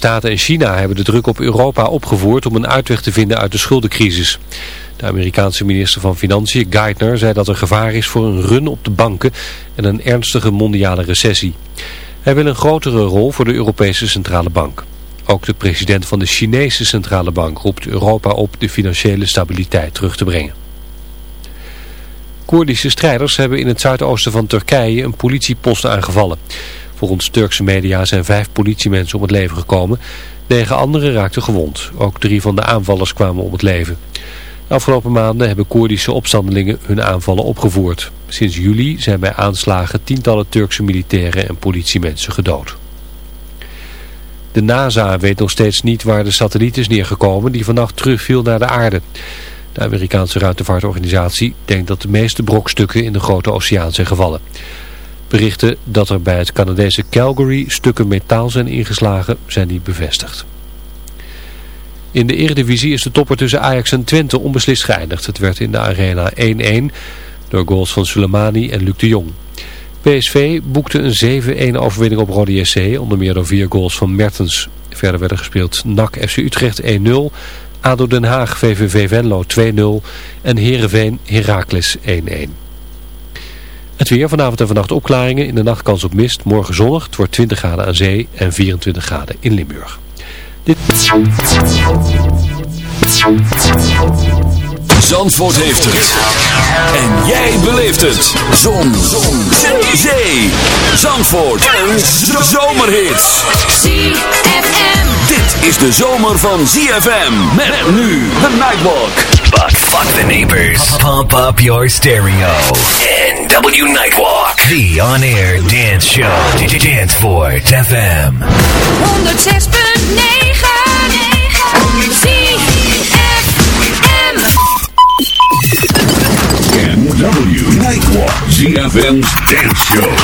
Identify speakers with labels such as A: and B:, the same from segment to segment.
A: Staten en China hebben de druk op Europa opgevoerd om een uitweg te vinden uit de schuldencrisis. De Amerikaanse minister van Financiën, Geithner, zei dat er gevaar is voor een run op de banken en een ernstige mondiale recessie. Hij wil een grotere rol voor de Europese Centrale Bank. Ook de president van de Chinese Centrale Bank roept Europa op de financiële stabiliteit terug te brengen. Koerdische strijders hebben in het zuidoosten van Turkije een politiepost aangevallen. Volgens Turkse media zijn vijf politiemensen om het leven gekomen. Negen anderen raakten gewond. Ook drie van de aanvallers kwamen om het leven. De afgelopen maanden hebben Koerdische opstandelingen hun aanvallen opgevoerd. Sinds juli zijn bij aanslagen tientallen Turkse militairen en politiemensen gedood. De NASA weet nog steeds niet waar de satelliet is neergekomen die vannacht terugviel naar de aarde. De Amerikaanse ruimtevaartorganisatie denkt dat de meeste brokstukken in de grote oceaan zijn gevallen. Berichten dat er bij het Canadese Calgary stukken metaal zijn ingeslagen zijn niet bevestigd. In de eredivisie is de topper tussen Ajax en Twente onbeslist geëindigd. Het werd in de arena 1-1 door goals van Soleimani en Luc de Jong. PSV boekte een 7-1 overwinning op Rode SC, onder meer door vier goals van Mertens. Verder werden gespeeld NAC FC Utrecht 1-0, ADO Den Haag VVV Venlo 2-0 en Heerenveen Heracles 1-1. Het weer vanavond en vannacht opklaringen, in de nacht kans op mist, morgen zonnig, het wordt 20 graden aan zee en 24 graden in Limburg. Dit...
B: Zandvoort heeft het. En jij beleeft het. Zon. Zon. Zee. Zandvoort. Een zomerhit.
C: ZFM.
B: Dit is de zomer van ZFM. Met nu de Nightwalk.
D: But fuck the neighbors. Pump up your stereo. NW Nightwalk. The on-air dance show. Danceport FM.
C: 106.9 ZFM.
B: NW Nightwalk. ZFM's dance show.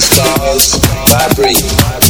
E: the stars vibrate.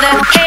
C: better.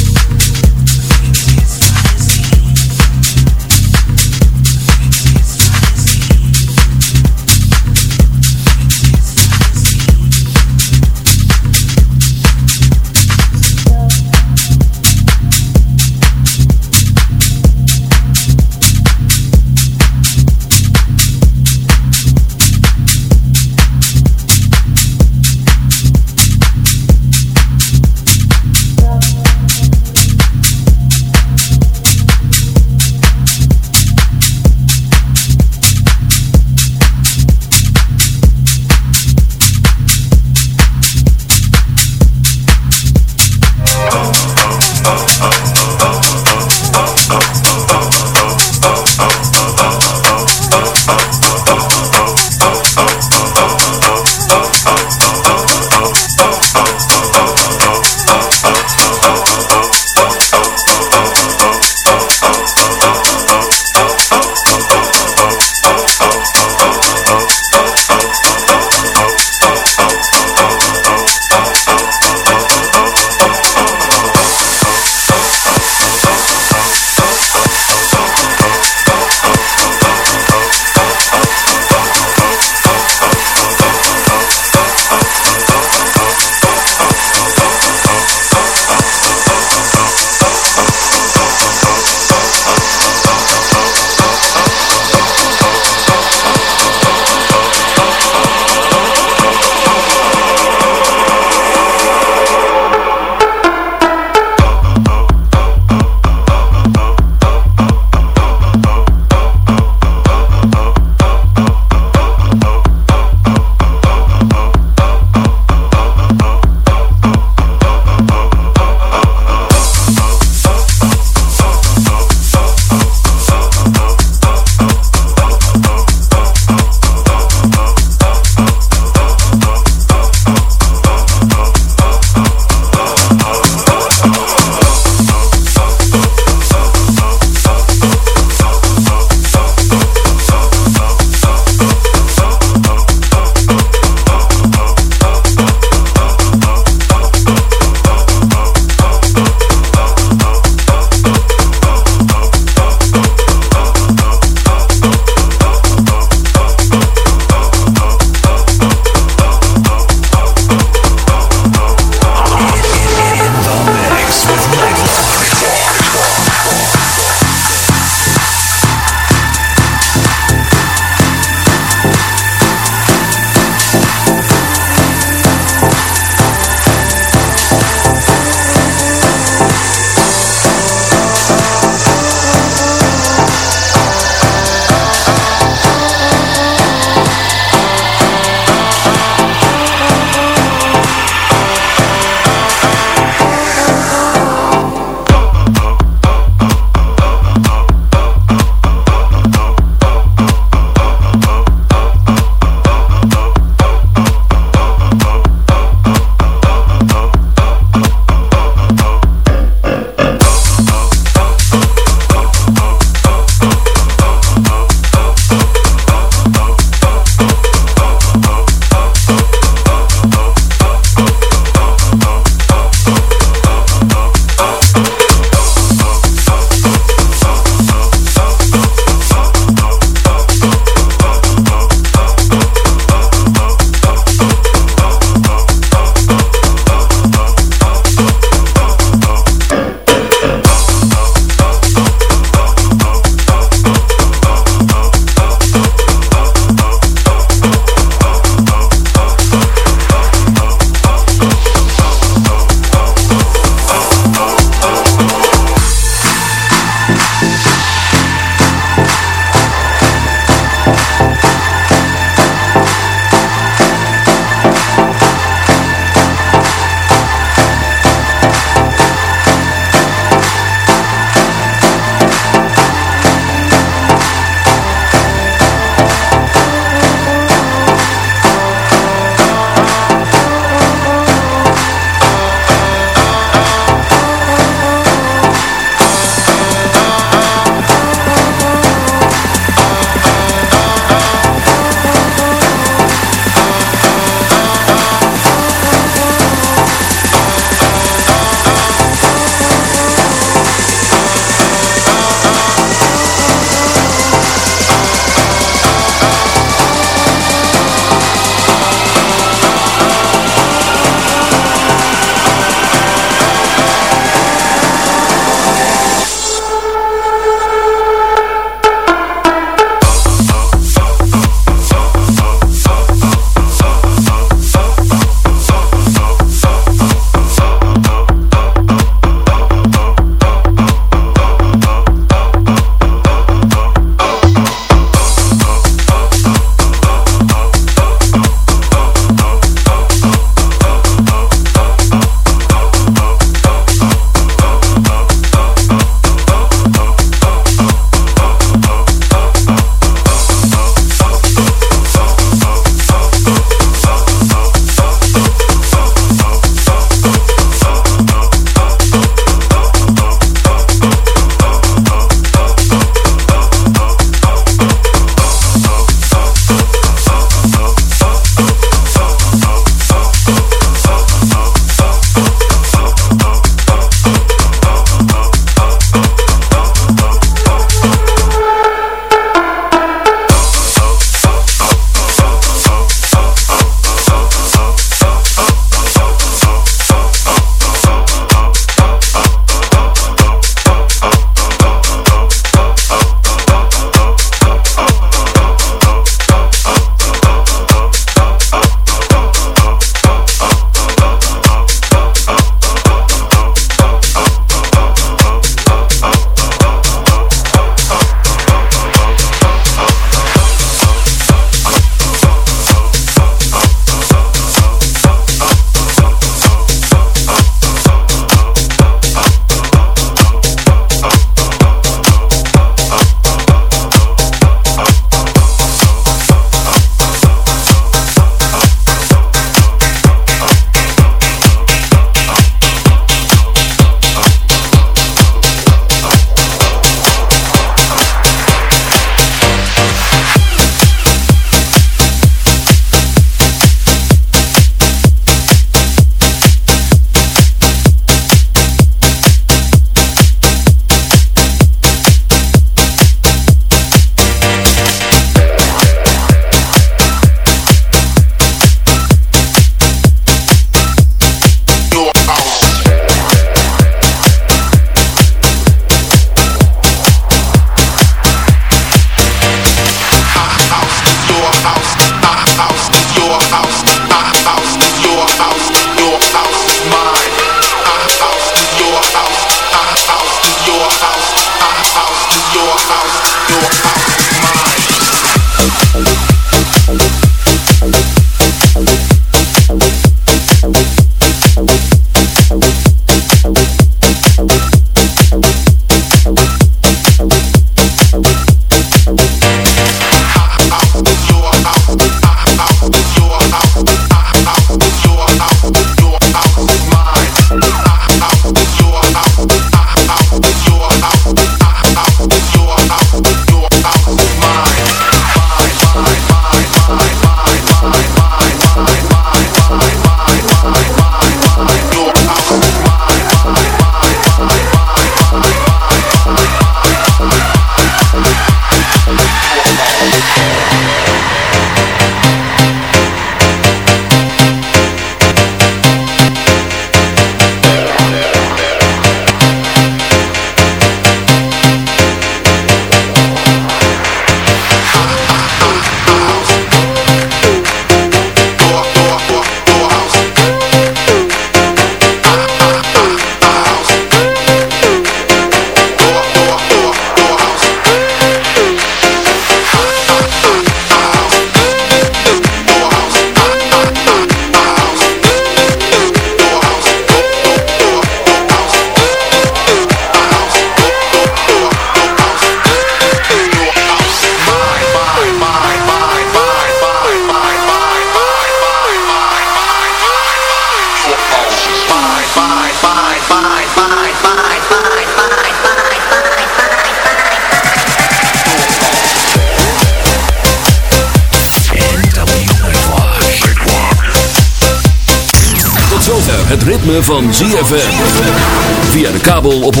B: ZFM. Via de kabel op 104.5.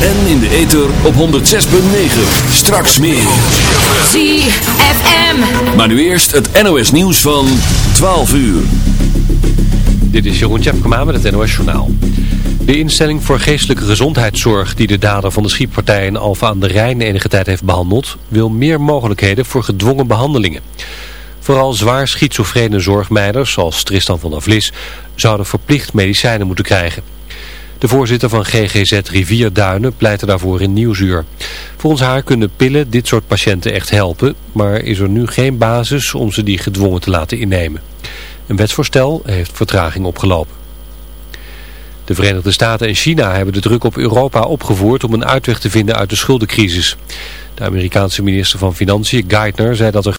B: En in de ether op 106.9. Straks meer.
C: ZFM.
B: Maar nu eerst het NOS nieuws van 12 uur.
A: Dit is Jeroen Tjepkema met het NOS Journaal. De instelling voor geestelijke gezondheidszorg die de dader van de schietpartij in Alfa aan de Rijn enige tijd heeft behandeld, wil meer mogelijkheden voor gedwongen behandelingen. Vooral zwaar schizofrene zorgmeiders, zoals Tristan van der Vlis, zouden verplicht medicijnen moeten krijgen. De voorzitter van GGZ Rivierduinen pleitte daarvoor in Nieuwsuur. Volgens haar kunnen pillen dit soort patiënten echt helpen, maar is er nu geen basis om ze die gedwongen te laten innemen. Een wetsvoorstel heeft vertraging opgelopen. De Verenigde Staten en China hebben de druk op Europa opgevoerd om een uitweg te vinden uit de schuldencrisis. De Amerikaanse minister van Financiën, Geithner, zei dat er